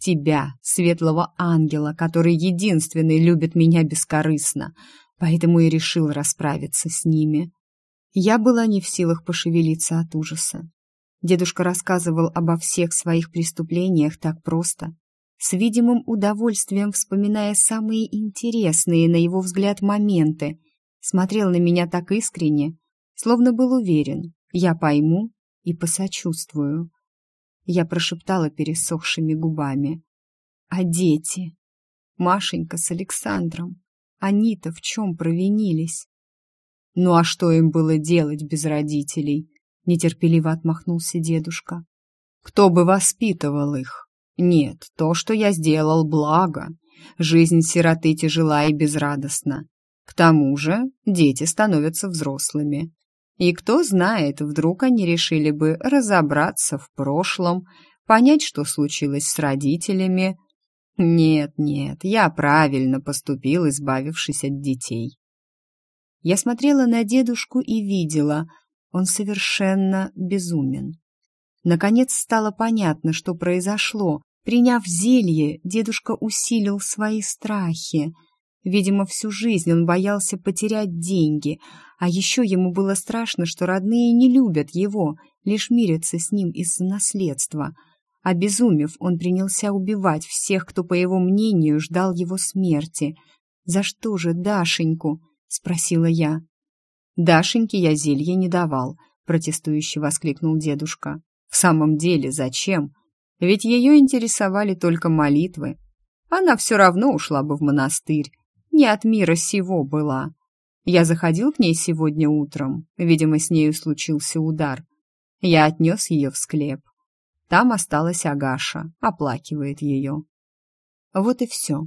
тебя, светлого ангела, который единственный любит меня бескорыстно, поэтому и решил расправиться с ними. Я была не в силах пошевелиться от ужаса. Дедушка рассказывал обо всех своих преступлениях так просто, с видимым удовольствием вспоминая самые интересные, на его взгляд, моменты, смотрел на меня так искренне, словно был уверен, я пойму и посочувствую. Я прошептала пересохшими губами. А дети? Машенька с Александром. Они-то в чем провинились? Ну а что им было делать без родителей? Нетерпеливо отмахнулся дедушка. Кто бы воспитывал их? Нет, то, что я сделал, благо. Жизнь сироты тяжела и безрадостна. К тому же дети становятся взрослыми. И кто знает, вдруг они решили бы разобраться в прошлом, понять, что случилось с родителями. Нет, нет, я правильно поступил, избавившись от детей. Я смотрела на дедушку и видела, он совершенно безумен. Наконец стало понятно, что произошло. Приняв зелье, дедушка усилил свои страхи — Видимо, всю жизнь он боялся потерять деньги, а еще ему было страшно, что родные не любят его, лишь мирятся с ним из-за наследства. Обезумев, он принялся убивать всех, кто, по его мнению, ждал его смерти. «За что же Дашеньку?» — спросила я. «Дашеньке я зелье не давал», — протестующе воскликнул дедушка. «В самом деле, зачем? Ведь ее интересовали только молитвы. Она все равно ушла бы в монастырь, не от мира сего была. Я заходил к ней сегодня утром, видимо, с нею случился удар. Я отнес ее в склеп. Там осталась Агаша, оплакивает ее. Вот и все.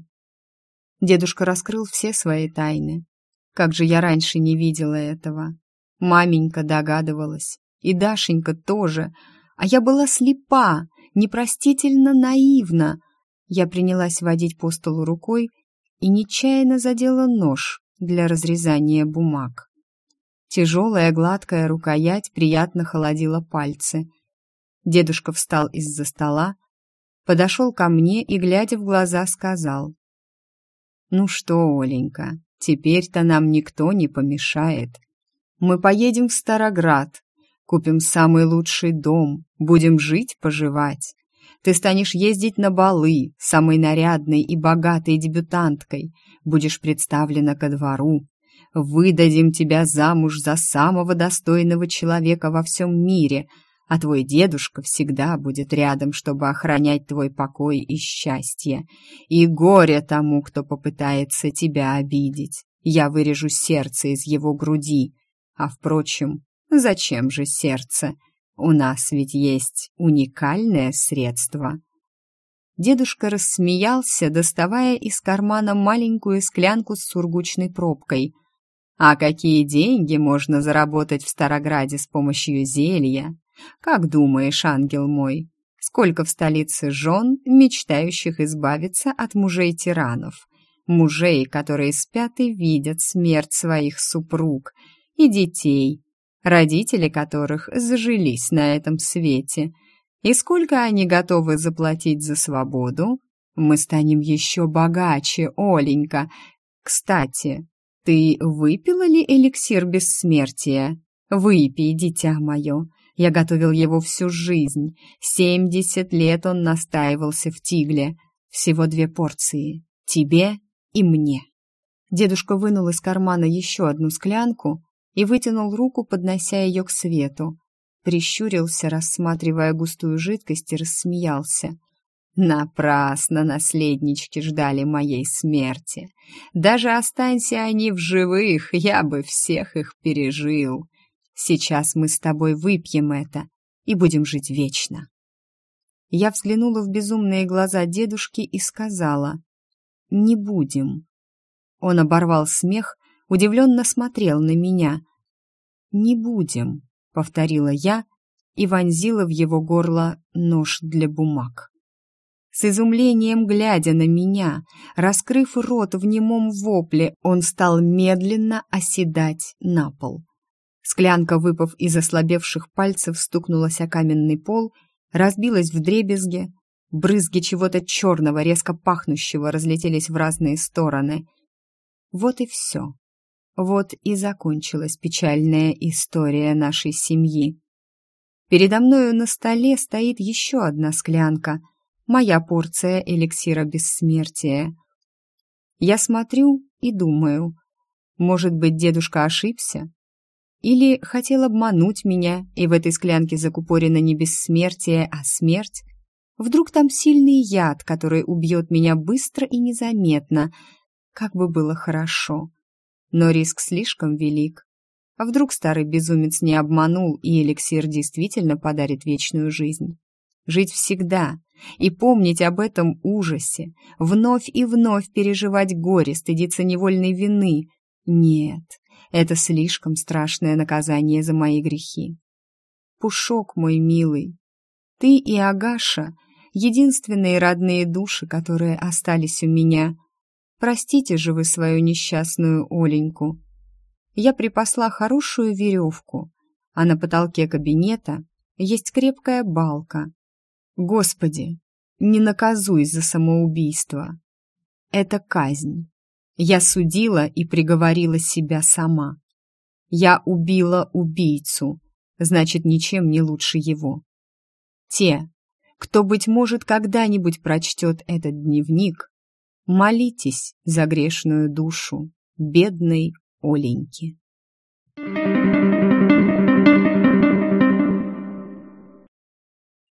Дедушка раскрыл все свои тайны. Как же я раньше не видела этого. Маменька догадывалась, и Дашенька тоже, а я была слепа, непростительно наивна. Я принялась водить по столу рукой и нечаянно задела нож для разрезания бумаг. Тяжелая гладкая рукоять приятно холодила пальцы. Дедушка встал из-за стола, подошел ко мне и, глядя в глаза, сказал. «Ну что, Оленька, теперь-то нам никто не помешает. Мы поедем в Староград, купим самый лучший дом, будем жить-поживать. Ты станешь ездить на балы, самой нарядной и богатой дебютанткой, будешь представлена ко двору. Выдадим тебя замуж за самого достойного человека во всем мире, а твой дедушка всегда будет рядом, чтобы охранять твой покой и счастье. И горе тому, кто попытается тебя обидеть. Я вырежу сердце из его груди. А, впрочем, зачем же сердце? У нас ведь есть уникальное средство». Дедушка рассмеялся, доставая из кармана маленькую склянку с сургучной пробкой. «А какие деньги можно заработать в Старограде с помощью зелья? Как думаешь, ангел мой, сколько в столице жен, мечтающих избавиться от мужей-тиранов? Мужей, которые спят и видят смерть своих супруг, и детей, родители которых зажились на этом свете. И сколько они готовы заплатить за свободу? Мы станем еще богаче, Оленька. Кстати, ты выпила ли эликсир бессмертия? Выпей, дитя мое. Я готовил его всю жизнь. Семьдесят лет он настаивался в тигле. Всего две порции. Тебе и мне. Дедушка вынул из кармана еще одну склянку, и вытянул руку, поднося ее к свету. Прищурился, рассматривая густую жидкость, и рассмеялся. Напрасно наследнички ждали моей смерти. Даже останься они в живых, я бы всех их пережил. Сейчас мы с тобой выпьем это и будем жить вечно. Я взглянула в безумные глаза дедушки и сказала «Не будем». Он оборвал смех удивленно смотрел на меня. «Не будем», — повторила я и вонзила в его горло нож для бумаг. С изумлением глядя на меня, раскрыв рот в немом вопле, он стал медленно оседать на пол. Склянка, выпав из ослабевших пальцев, стукнулась о каменный пол, разбилась в дребезге, брызги чего-то черного, резко пахнущего, разлетелись в разные стороны. Вот и все. Вот и закончилась печальная история нашей семьи. Передо мною на столе стоит еще одна склянка, моя порция эликсира бессмертия. Я смотрю и думаю, может быть, дедушка ошибся? Или хотел обмануть меня, и в этой склянке закупорено не бессмертие, а смерть? Вдруг там сильный яд, который убьет меня быстро и незаметно? Как бы было хорошо но риск слишком велик. А вдруг старый безумец не обманул, и эликсир действительно подарит вечную жизнь? Жить всегда и помнить об этом ужасе, вновь и вновь переживать горе, стыдиться невольной вины. Нет, это слишком страшное наказание за мои грехи. Пушок мой милый, ты и Агаша — единственные родные души, которые остались у меня — Простите же вы свою несчастную Оленьку. Я припасла хорошую веревку, а на потолке кабинета есть крепкая балка. Господи, не наказуй за самоубийство. Это казнь. Я судила и приговорила себя сама. Я убила убийцу, значит, ничем не лучше его. Те, кто, быть может, когда-нибудь прочтет этот дневник, Молитесь за грешную душу бедной Оленьки. Thank you.